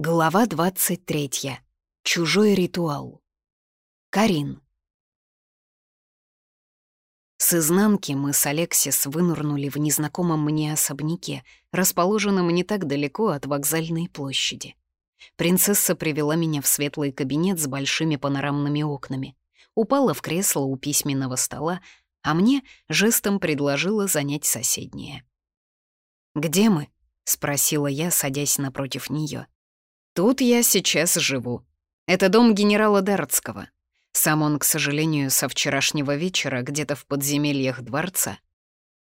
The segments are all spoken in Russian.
Глава 23. Чужой ритуал. Карин. С изнанки мы с Алексис вынурнули в незнакомом мне особняке, расположенном не так далеко от вокзальной площади. Принцесса привела меня в светлый кабинет с большими панорамными окнами, упала в кресло у письменного стола, а мне жестом предложила занять соседнее. «Где мы?» — спросила я, садясь напротив нее. Тут я сейчас живу. Это дом генерала Дартского. Сам он, к сожалению, со вчерашнего вечера где-то в подземельях дворца.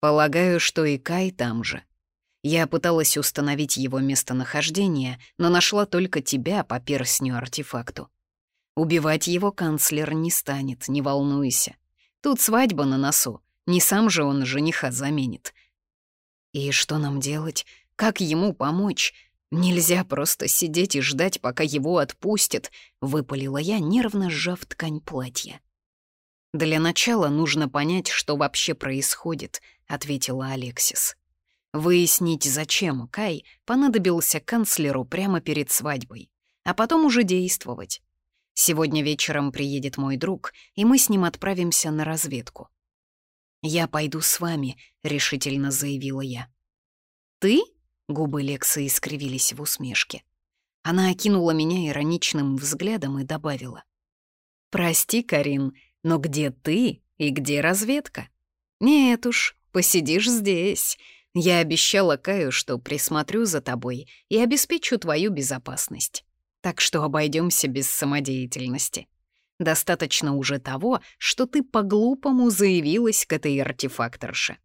Полагаю, что и Кай там же. Я пыталась установить его местонахождение, но нашла только тебя по перстню-артефакту. Убивать его канцлер не станет, не волнуйся. Тут свадьба на носу, не сам же он жениха заменит. И что нам делать? Как ему помочь? «Нельзя просто сидеть и ждать, пока его отпустят», — выпалила я, нервно сжав ткань платья. «Для начала нужно понять, что вообще происходит», — ответила Алексис. Выяснить, зачем Кай понадобился канцлеру прямо перед свадьбой, а потом уже действовать. Сегодня вечером приедет мой друг, и мы с ним отправимся на разведку. «Я пойду с вами», — решительно заявила я. «Ты?» Губы Лекса искривились в усмешке. Она окинула меня ироничным взглядом и добавила. «Прости, Карин, но где ты и где разведка? Нет уж, посидишь здесь. Я обещала Каю, что присмотрю за тобой и обеспечу твою безопасность. Так что обойдемся без самодеятельности. Достаточно уже того, что ты по-глупому заявилась к этой артефакторше.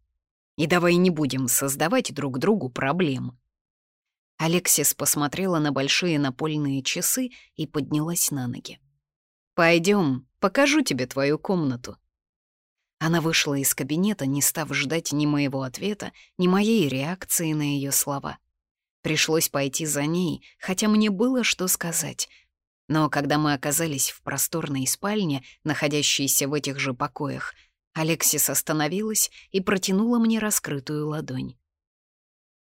И давай не будем создавать друг другу проблем». Алексис посмотрела на большие напольные часы и поднялась на ноги. Пойдем, покажу тебе твою комнату». Она вышла из кабинета, не став ждать ни моего ответа, ни моей реакции на ее слова. Пришлось пойти за ней, хотя мне было что сказать. Но когда мы оказались в просторной спальне, находящейся в этих же покоях, Алексис остановилась и протянула мне раскрытую ладонь.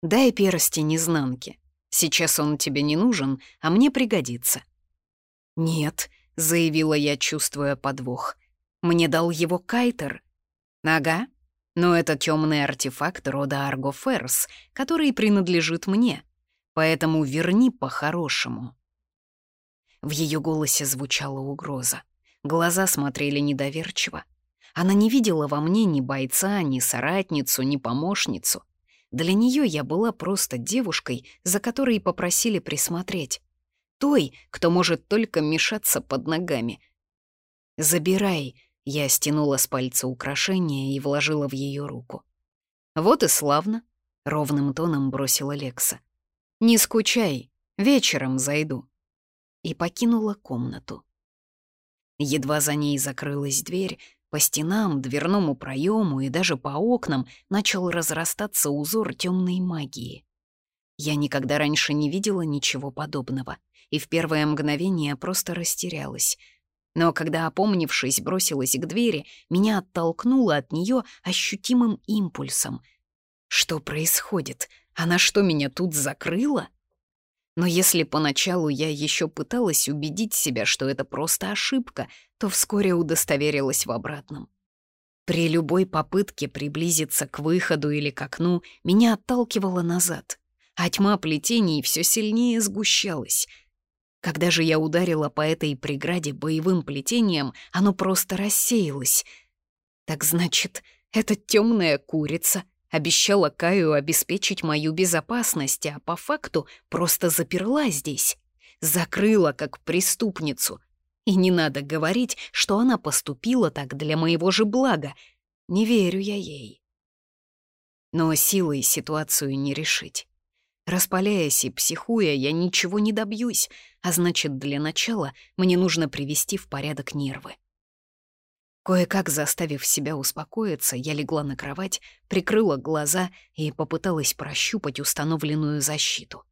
«Дай перстень изнанки. Сейчас он тебе не нужен, а мне пригодится». «Нет», — заявила я, чувствуя подвох. «Мне дал его Кайтер». «Ага, но это темный артефакт рода Аргоферс, который принадлежит мне, поэтому верни по-хорошему». В ее голосе звучала угроза. Глаза смотрели недоверчиво. Она не видела во мне ни бойца, ни соратницу, ни помощницу. Для нее я была просто девушкой, за которой попросили присмотреть. Той, кто может только мешаться под ногами. «Забирай», — я стянула с пальца украшение и вложила в ее руку. «Вот и славно», — ровным тоном бросила Лекса. «Не скучай, вечером зайду». И покинула комнату. Едва за ней закрылась дверь, по стенам, дверному проему и даже по окнам начал разрастаться узор темной магии. Я никогда раньше не видела ничего подобного, и в первое мгновение просто растерялась. Но когда, опомнившись, бросилась к двери, меня оттолкнуло от нее ощутимым импульсом. Что происходит? Она что, меня тут закрыла? Но если поначалу я еще пыталась убедить себя, что это просто ошибка, то вскоре удостоверилась в обратном. При любой попытке приблизиться к выходу или к окну меня отталкивало назад, а тьма плетений все сильнее сгущалась. Когда же я ударила по этой преграде боевым плетением, оно просто рассеялось. Так значит, эта темная курица Обещала Каю обеспечить мою безопасность, а по факту просто заперла здесь. Закрыла как преступницу. И не надо говорить, что она поступила так для моего же блага. Не верю я ей. Но силой ситуацию не решить. Распаляясь и психуя, я ничего не добьюсь, а значит, для начала мне нужно привести в порядок нервы. Кое-как заставив себя успокоиться, я легла на кровать, прикрыла глаза и попыталась прощупать установленную защиту.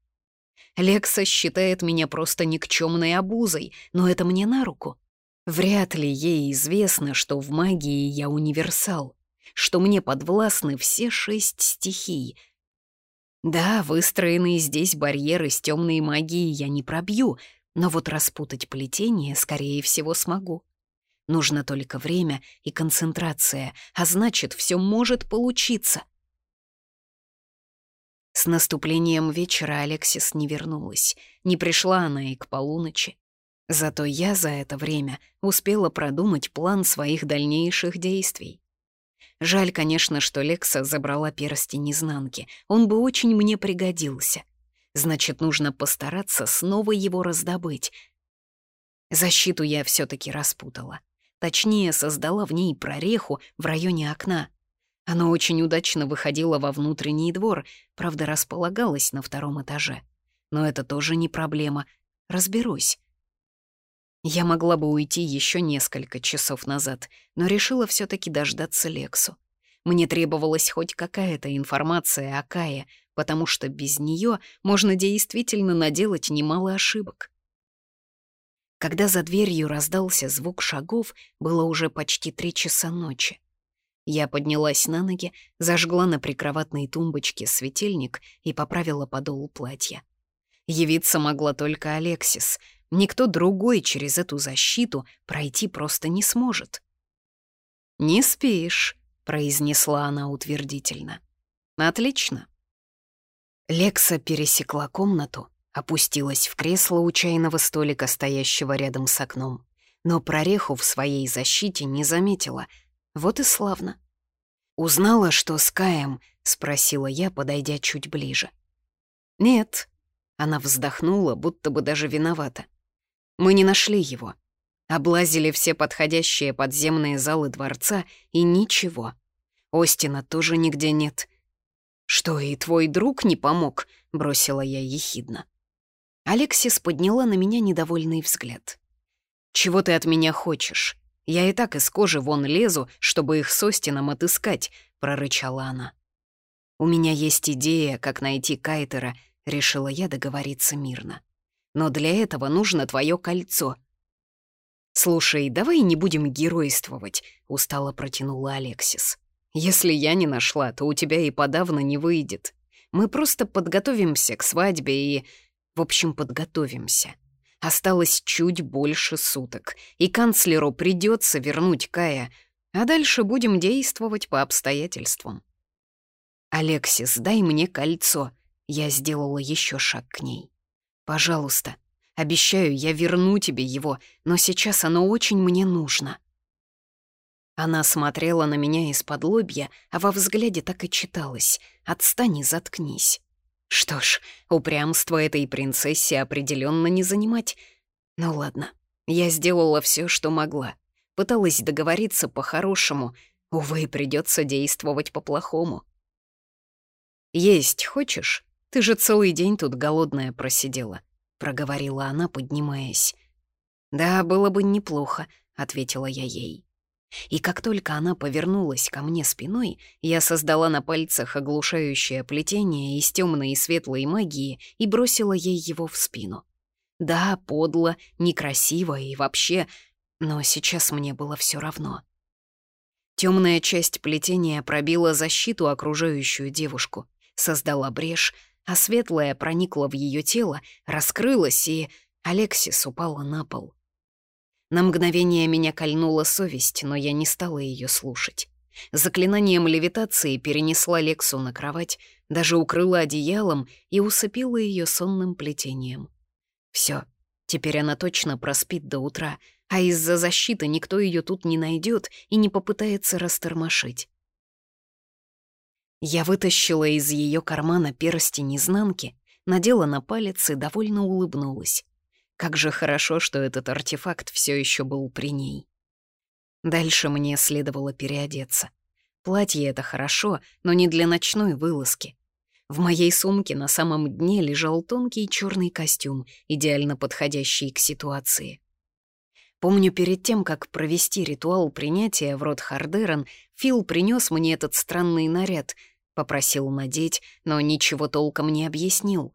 Лекса считает меня просто никчемной обузой, но это мне на руку. Вряд ли ей известно, что в магии я универсал, что мне подвластны все шесть стихий. Да, выстроенные здесь барьеры с темной магией я не пробью, но вот распутать плетение, скорее всего, смогу. Нужно только время и концентрация, а значит, все может получиться. С наступлением вечера Алексис не вернулась. Не пришла она и к полуночи. Зато я за это время успела продумать план своих дальнейших действий. Жаль, конечно, что Лекса забрала перстень изнанки. Он бы очень мне пригодился. Значит, нужно постараться снова его раздобыть. Защиту я все таки распутала. Точнее, создала в ней прореху в районе окна. Оно очень удачно выходило во внутренний двор, правда, располагалось на втором этаже. Но это тоже не проблема. Разберусь. Я могла бы уйти еще несколько часов назад, но решила все таки дождаться Лексу. Мне требовалась хоть какая-то информация о Кае, потому что без нее можно действительно наделать немало ошибок. Когда за дверью раздался звук шагов, было уже почти три часа ночи. Я поднялась на ноги, зажгла на прикроватной тумбочке светильник и поправила подол платья. Явиться могла только Алексис. Никто другой через эту защиту пройти просто не сможет. «Не спишь», — произнесла она утвердительно. «Отлично». Лекса пересекла комнату, опустилась в кресло у чайного столика, стоящего рядом с окном, но прореху в своей защите не заметила — вот и славно. «Узнала, что с Каем?» — спросила я, подойдя чуть ближе. «Нет». Она вздохнула, будто бы даже виновата. «Мы не нашли его. Облазили все подходящие подземные залы дворца, и ничего. Остина тоже нигде нет». «Что, и твой друг не помог?» — бросила я ехидно. Алексис подняла на меня недовольный взгляд. «Чего ты от меня хочешь? Я и так из кожи вон лезу, чтобы их с Остином отыскать», — прорычала она. «У меня есть идея, как найти Кайтера», — решила я договориться мирно. «Но для этого нужно твое кольцо». «Слушай, давай не будем геройствовать», — устало протянула Алексис. «Если я не нашла, то у тебя и подавно не выйдет. Мы просто подготовимся к свадьбе и... В общем, подготовимся». Осталось чуть больше суток, и канцлеру придется вернуть Кая, а дальше будем действовать по обстоятельствам. «Алексис, дай мне кольцо». Я сделала еще шаг к ней. «Пожалуйста, обещаю, я верну тебе его, но сейчас оно очень мне нужно». Она смотрела на меня из-под лобья, а во взгляде так и читалось «Отстань и заткнись». Что ж, упрямство этой принцессе определенно не занимать. Ну ладно, я сделала все, что могла. Пыталась договориться по-хорошему. Увы, придется действовать по-плохому. «Есть хочешь? Ты же целый день тут голодная просидела», — проговорила она, поднимаясь. «Да, было бы неплохо», — ответила я ей. И как только она повернулась ко мне спиной, я создала на пальцах оглушающее плетение из темной и светлой магии и бросила ей его в спину. Да, подло, некрасиво и вообще, но сейчас мне было все равно. Темная часть плетения пробила защиту, окружающую девушку, создала брешь, а светлая проникла в ее тело, раскрылась, и Алексис упала на пол. На мгновение меня кольнула совесть, но я не стала ее слушать. Заклинанием левитации перенесла Лексу на кровать, даже укрыла одеялом и усыпила ее сонным плетением. Все, теперь она точно проспит до утра, а из-за защиты никто ее тут не найдет и не попытается растормошить. Я вытащила из ее кармана перстень изнанки, надела на палец и довольно улыбнулась. Как же хорошо, что этот артефакт все еще был при ней. Дальше мне следовало переодеться. Платье — это хорошо, но не для ночной вылазки. В моей сумке на самом дне лежал тонкий черный костюм, идеально подходящий к ситуации. Помню, перед тем, как провести ритуал принятия в род Хардерон, Фил принес мне этот странный наряд, попросил надеть, но ничего толком не объяснил.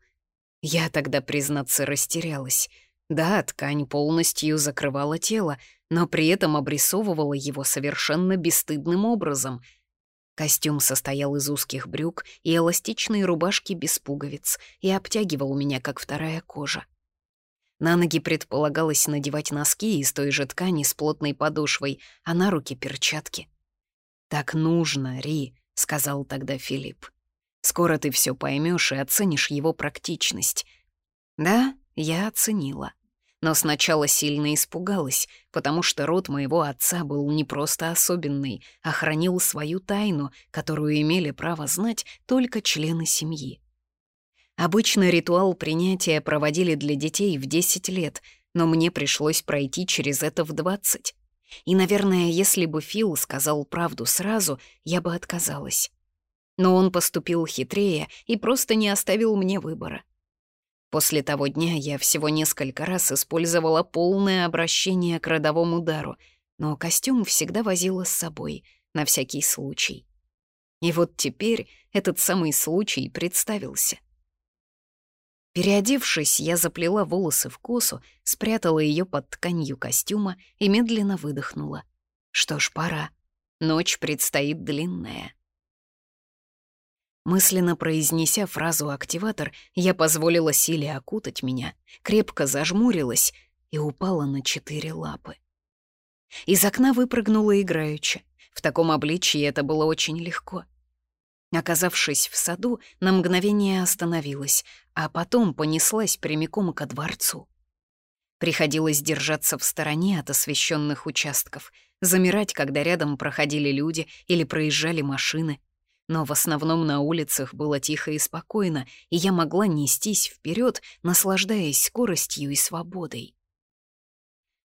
Я тогда, признаться, растерялась — да, ткань полностью закрывала тело, но при этом обрисовывала его совершенно бесстыдным образом. Костюм состоял из узких брюк и эластичной рубашки без пуговиц и обтягивал меня, как вторая кожа. На ноги предполагалось надевать носки из той же ткани с плотной подошвой, а на руки — перчатки. «Так нужно, Ри», — сказал тогда Филипп. «Скоро ты все поймешь и оценишь его практичность». Да, я оценила. Но сначала сильно испугалась, потому что род моего отца был не просто особенный, а хранил свою тайну, которую имели право знать только члены семьи. Обычно ритуал принятия проводили для детей в 10 лет, но мне пришлось пройти через это в 20. И, наверное, если бы Фил сказал правду сразу, я бы отказалась. Но он поступил хитрее и просто не оставил мне выбора. После того дня я всего несколько раз использовала полное обращение к родовому удару, но костюм всегда возила с собой, на всякий случай. И вот теперь этот самый случай представился. Переодевшись, я заплела волосы в косу, спрятала ее под тканью костюма и медленно выдохнула. Что ж, пора. Ночь предстоит длинная. Мысленно произнеся фразу «активатор», я позволила силе окутать меня, крепко зажмурилась и упала на четыре лапы. Из окна выпрыгнула играючи. В таком обличии это было очень легко. Оказавшись в саду, на мгновение остановилась, а потом понеслась прямиком ко дворцу. Приходилось держаться в стороне от освещенных участков, замирать, когда рядом проходили люди или проезжали машины — но в основном на улицах было тихо и спокойно, и я могла нестись вперед, наслаждаясь скоростью и свободой.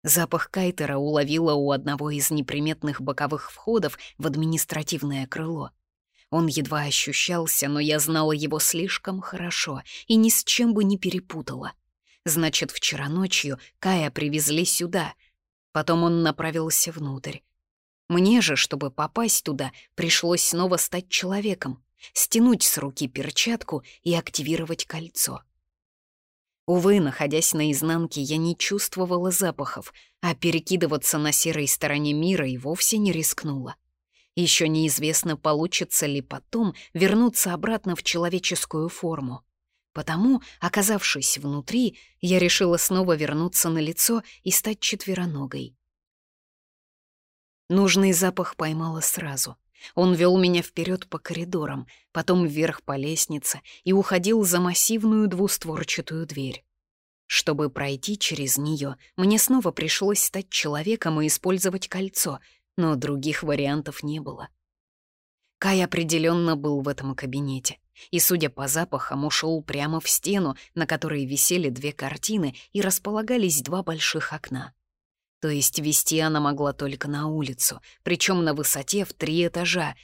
Запах кайтера уловила у одного из неприметных боковых входов в административное крыло. Он едва ощущался, но я знала его слишком хорошо и ни с чем бы не перепутала. Значит, вчера ночью Кая привезли сюда. Потом он направился внутрь. Мне же, чтобы попасть туда, пришлось снова стать человеком, стянуть с руки перчатку и активировать кольцо. Увы, находясь на изнанке, я не чувствовала запахов, а перекидываться на серой стороне мира и вовсе не рискнула. Еще неизвестно, получится ли потом вернуться обратно в человеческую форму. Потому, оказавшись внутри, я решила снова вернуться на лицо и стать четвероногой. Нужный запах поймала сразу. Он вел меня вперед по коридорам, потом вверх по лестнице и уходил за массивную двустворчатую дверь. Чтобы пройти через нее, мне снова пришлось стать человеком и использовать кольцо, но других вариантов не было. Кай определенно был в этом кабинете, и, судя по запахам, ушел прямо в стену, на которой висели две картины и располагались два больших окна. То есть вести она могла только на улицу, причем на высоте в три этажа.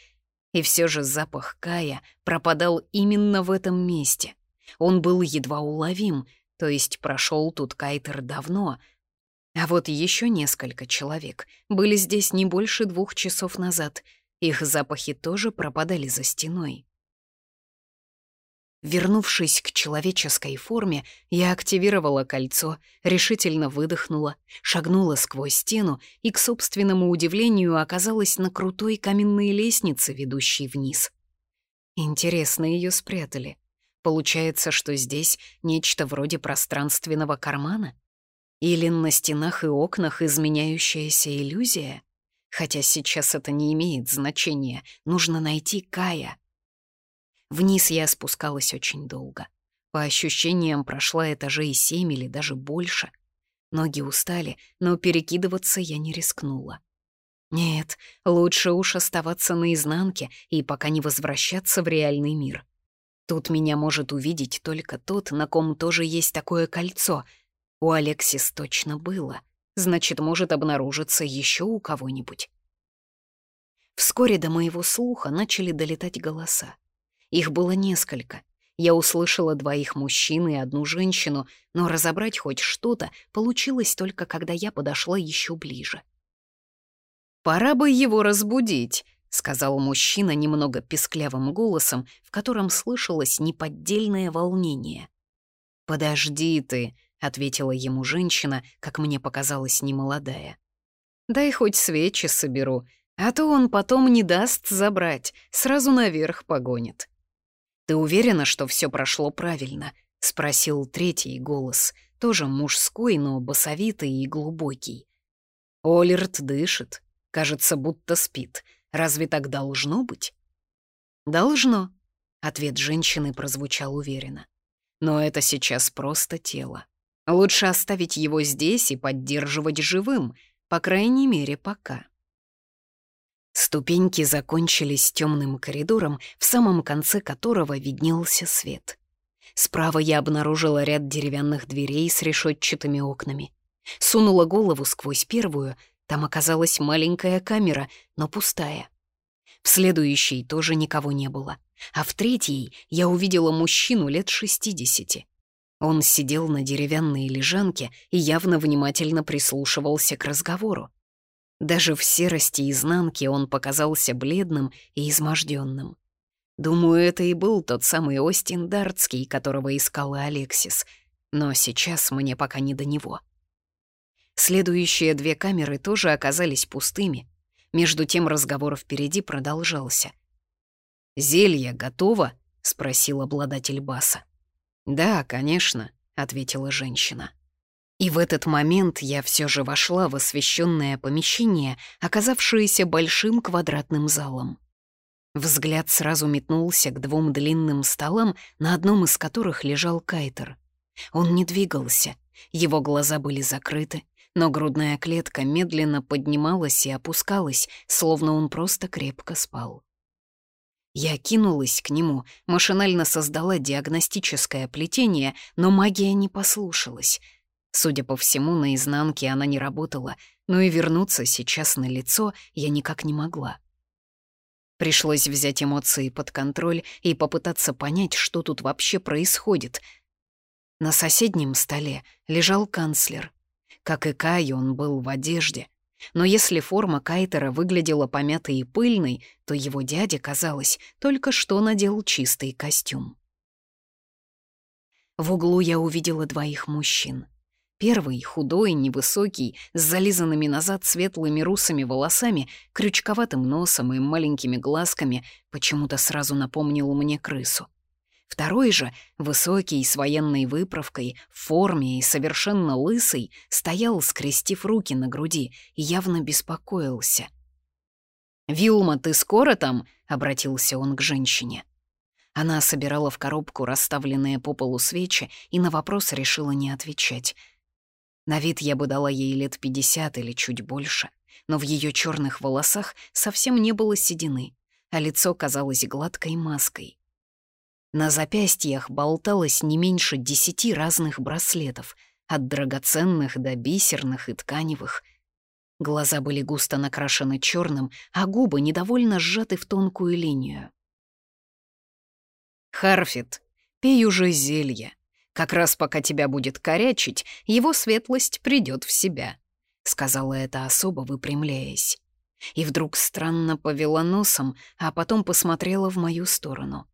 И все же запах Кая пропадал именно в этом месте. Он был едва уловим, то есть прошел тут Кайтер давно. А вот еще несколько человек были здесь не больше двух часов назад. Их запахи тоже пропадали за стеной. Вернувшись к человеческой форме, я активировала кольцо, решительно выдохнула, шагнула сквозь стену и, к собственному удивлению, оказалась на крутой каменной лестнице, ведущей вниз. Интересно, ее спрятали. Получается, что здесь нечто вроде пространственного кармана? Или на стенах и окнах изменяющаяся иллюзия? Хотя сейчас это не имеет значения, нужно найти Кая — Вниз я спускалась очень долго. По ощущениям, прошла этажей семь или даже больше. Ноги устали, но перекидываться я не рискнула. Нет, лучше уж оставаться наизнанке и пока не возвращаться в реальный мир. Тут меня может увидеть только тот, на ком тоже есть такое кольцо. У Алексис точно было. Значит, может обнаружиться еще у кого-нибудь. Вскоре до моего слуха начали долетать голоса. Их было несколько. Я услышала двоих мужчин и одну женщину, но разобрать хоть что-то получилось только когда я подошла еще ближе. «Пора бы его разбудить», — сказал мужчина немного песклявым голосом, в котором слышалось неподдельное волнение. «Подожди ты», — ответила ему женщина, как мне показалось, немолодая. «Дай хоть свечи соберу. А то он потом не даст забрать, сразу наверх погонит. «Ты уверена, что все прошло правильно?» — спросил третий голос, тоже мужской, но басовитый и глубокий. Олерт дышит, кажется, будто спит. Разве так должно быть? «Должно», — ответ женщины прозвучал уверенно. «Но это сейчас просто тело. Лучше оставить его здесь и поддерживать живым, по крайней мере, пока». Ступеньки закончились темным коридором, в самом конце которого виднелся свет. Справа я обнаружила ряд деревянных дверей с решетчатыми окнами. Сунула голову сквозь первую, там оказалась маленькая камера, но пустая. В следующей тоже никого не было, а в третьей я увидела мужчину лет шестидесяти. Он сидел на деревянной лежанке и явно внимательно прислушивался к разговору. Даже в серости изнанки он показался бледным и изможденным. Думаю, это и был тот самый Остин Дартский, которого искала Алексис, но сейчас мне пока не до него. Следующие две камеры тоже оказались пустыми. Между тем разговор впереди продолжался. «Зелье готово?» — спросил обладатель баса. «Да, конечно», — ответила женщина. И в этот момент я все же вошла в освещенное помещение, оказавшееся большим квадратным залом. Взгляд сразу метнулся к двум длинным столам, на одном из которых лежал кайтер. Он не двигался, его глаза были закрыты, но грудная клетка медленно поднималась и опускалась, словно он просто крепко спал. Я кинулась к нему, машинально создала диагностическое плетение, но магия не послушалась — Судя по всему, на изнанке она не работала, но и вернуться сейчас на лицо я никак не могла. Пришлось взять эмоции под контроль и попытаться понять, что тут вообще происходит. На соседнем столе лежал канцлер. Как и Кай, он был в одежде. Но если форма Кайтера выглядела помятой и пыльной, то его дядя, казалось, только что надел чистый костюм. В углу я увидела двоих мужчин. Первый, худой, невысокий, с зализанными назад светлыми русыми волосами, крючковатым носом и маленькими глазками, почему-то сразу напомнил мне крысу. Второй же, высокий, с военной выправкой, в форме и совершенно лысый, стоял, скрестив руки на груди, и явно беспокоился. «Вилма, ты скоро там?» — обратился он к женщине. Она собирала в коробку расставленные по полу свечи и на вопрос решила не отвечать — на вид я бы дала ей лет пятьдесят или чуть больше, но в ее черных волосах совсем не было седины, а лицо казалось гладкой маской. На запястьях болталось не меньше десяти разных браслетов, от драгоценных до бисерных и тканевых. Глаза были густо накрашены черным, а губы недовольно сжаты в тонкую линию. «Харфит, пей уже зелье», как раз пока тебя будет корячить, его светлость придет в себя», — сказала эта особа, выпрямляясь. И вдруг странно повела носом, а потом посмотрела в мою сторону.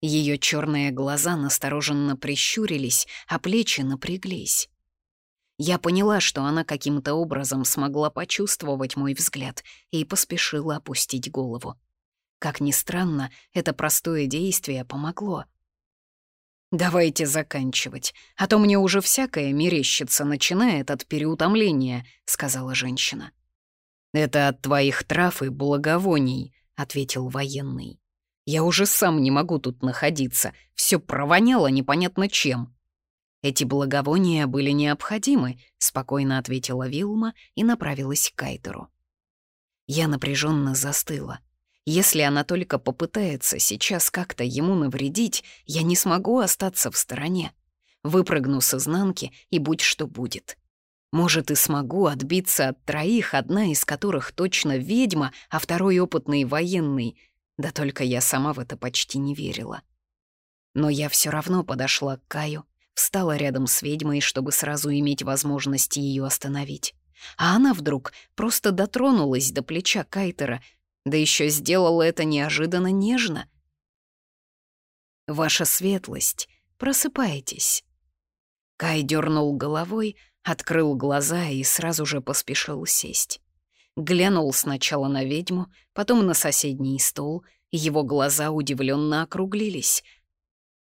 Ее черные глаза настороженно прищурились, а плечи напряглись. Я поняла, что она каким-то образом смогла почувствовать мой взгляд и поспешила опустить голову. Как ни странно, это простое действие помогло — «Давайте заканчивать, а то мне уже всякое мерещится начинает от переутомления», — сказала женщина. «Это от твоих трав и благовоний», — ответил военный. «Я уже сам не могу тут находиться, все провоняло непонятно чем». «Эти благовония были необходимы», — спокойно ответила Вилма и направилась к Кайтеру. Я напряженно застыла. Если она только попытается сейчас как-то ему навредить, я не смогу остаться в стороне. Выпрыгну с изнанки, и будь что будет. Может, и смогу отбиться от троих, одна из которых точно ведьма, а второй опытный военный. Да только я сама в это почти не верила. Но я все равно подошла к Каю, встала рядом с ведьмой, чтобы сразу иметь возможность ее остановить. А она вдруг просто дотронулась до плеча Кайтера, да еще сделала это неожиданно нежно. «Ваша светлость, просыпайтесь». Кай дернул головой, открыл глаза и сразу же поспешил сесть. глянул сначала на ведьму, потом на соседний стол, его глаза удивленно округлились.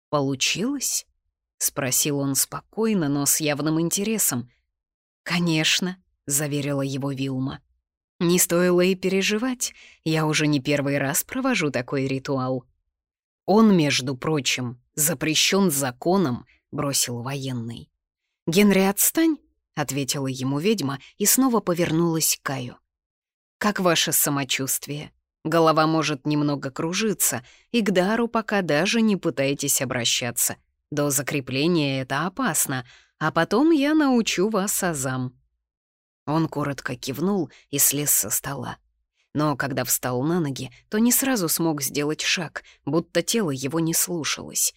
«Получилось?» — спросил он спокойно, но с явным интересом. «Конечно», — заверила его Вилма. «Не стоило и переживать, я уже не первый раз провожу такой ритуал». «Он, между прочим, запрещен законом», — бросил военный. «Генри, отстань», — ответила ему ведьма и снова повернулась к Каю. «Как ваше самочувствие? Голова может немного кружиться, и к дару пока даже не пытайтесь обращаться. До закрепления это опасно, а потом я научу вас азам». Он коротко кивнул и слез со стола. Но когда встал на ноги, то не сразу смог сделать шаг, будто тело его не слушалось.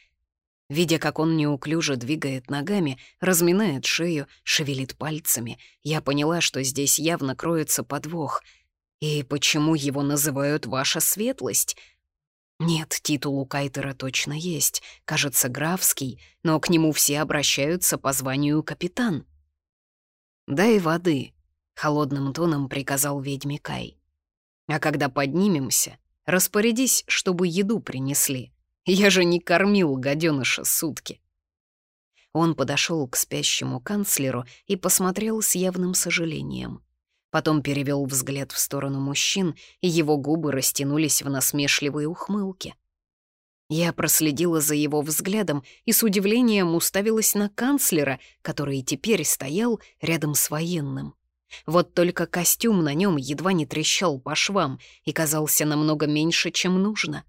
Видя, как он неуклюже двигает ногами, разминает шею, шевелит пальцами, я поняла, что здесь явно кроется подвох. И почему его называют «ваша светлость»? Нет, титул у Кайтера точно есть, кажется, графский, но к нему все обращаются по званию капитан. «Дай воды», — холодным тоном приказал ведьме Кай. «А когда поднимемся, распорядись, чтобы еду принесли. Я же не кормил гаденыша сутки. Он подошел к спящему канцлеру и посмотрел с явным сожалением. Потом перевел взгляд в сторону мужчин, и его губы растянулись в насмешливой ухмылке. Я проследила за его взглядом и с удивлением уставилась на канцлера, который теперь стоял рядом с военным. Вот только костюм на нем едва не трещал по швам и казался намного меньше, чем нужно.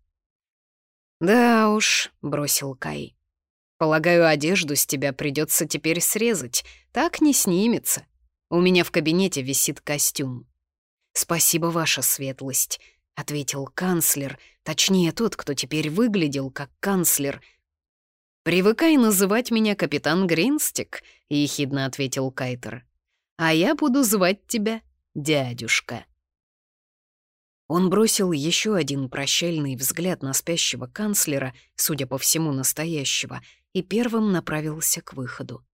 «Да уж», — бросил Кай. «Полагаю, одежду с тебя придется теперь срезать. Так не снимется. У меня в кабинете висит костюм». «Спасибо, ваша светлость», — ответил канцлер, точнее, тот, кто теперь выглядел как канцлер. «Привыкай называть меня капитан Гринстик», — ехидно ответил Кайтер. «А я буду звать тебя дядюшка». Он бросил еще один прощальный взгляд на спящего канцлера, судя по всему, настоящего, и первым направился к выходу.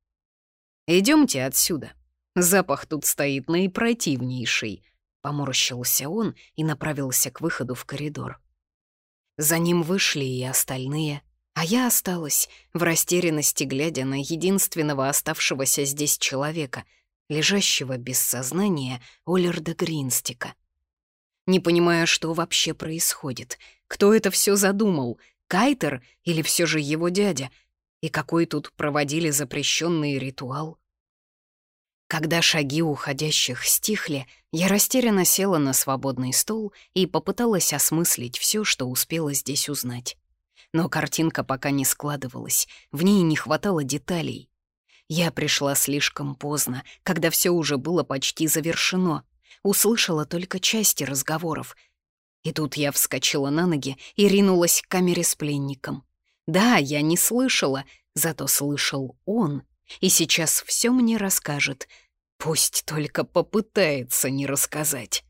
Идемте отсюда. Запах тут стоит наипротивнейший», — поморщился он и направился к выходу в коридор. За ним вышли и остальные, а я осталась в растерянности, глядя на единственного оставшегося здесь человека, лежащего без сознания Оллерда Гринстика не понимая, что вообще происходит. Кто это все задумал? Кайтер или все же его дядя? И какой тут проводили запрещенный ритуал? Когда шаги уходящих стихли, я растерянно села на свободный стол и попыталась осмыслить все, что успела здесь узнать. Но картинка пока не складывалась, в ней не хватало деталей. Я пришла слишком поздно, когда все уже было почти завершено, услышала только части разговоров. И тут я вскочила на ноги и ринулась к камере с пленником. Да, я не слышала, зато слышал он, и сейчас все мне расскажет. Пусть только попытается не рассказать.